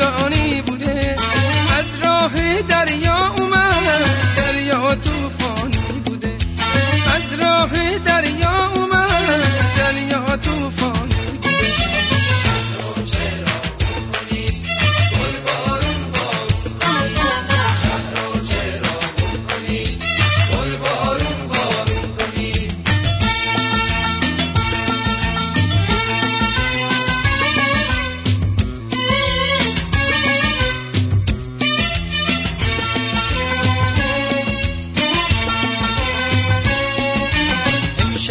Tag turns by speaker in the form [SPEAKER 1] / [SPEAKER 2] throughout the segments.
[SPEAKER 1] طولانی بوده از راه دریا اومد دریا طوفانی بوده. از راه دریا اومد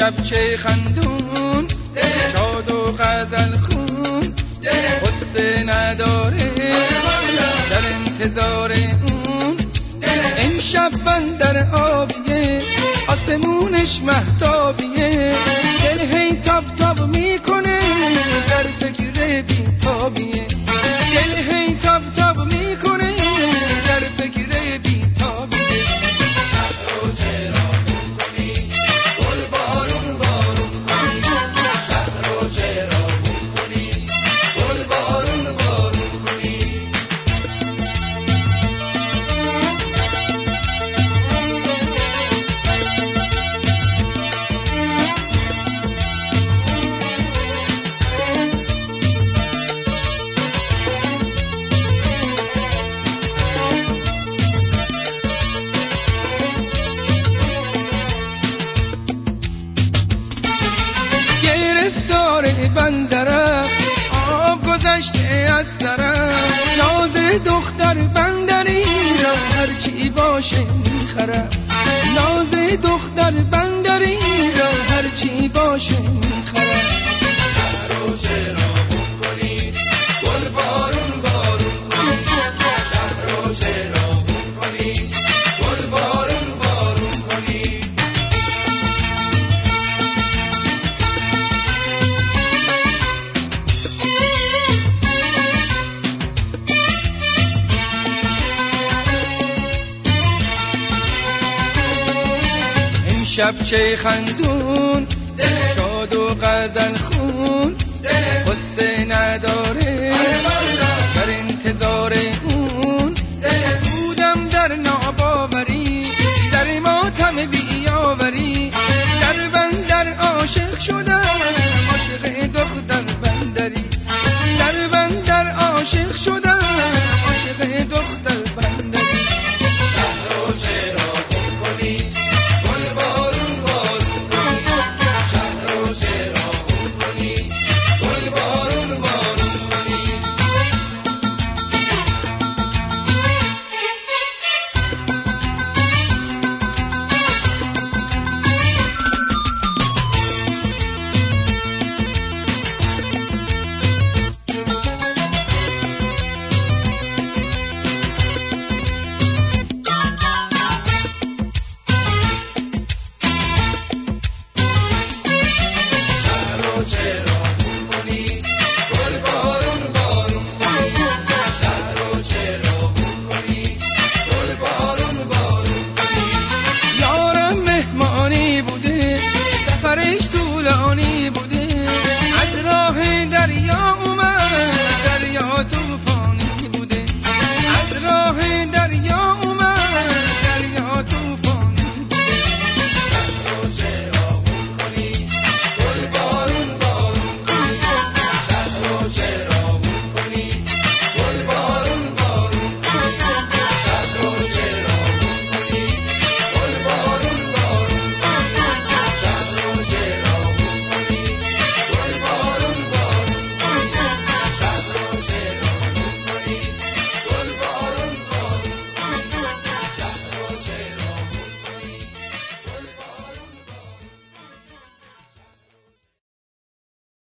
[SPEAKER 1] امشب چه خندون شاد و غزل خون قصه نداره در انتظار اون. امشب بندر آبیه آسمونش محتابیه دل هی تاب تاب می‌کنه در فکر بیتابیه. گرفتار بندرم آب گذشته از سرم ناز دختر بندری را هرچی باشه می‌خرم امشب چه خندون؟ دل شاد و غزل خون. دل قصه نداره.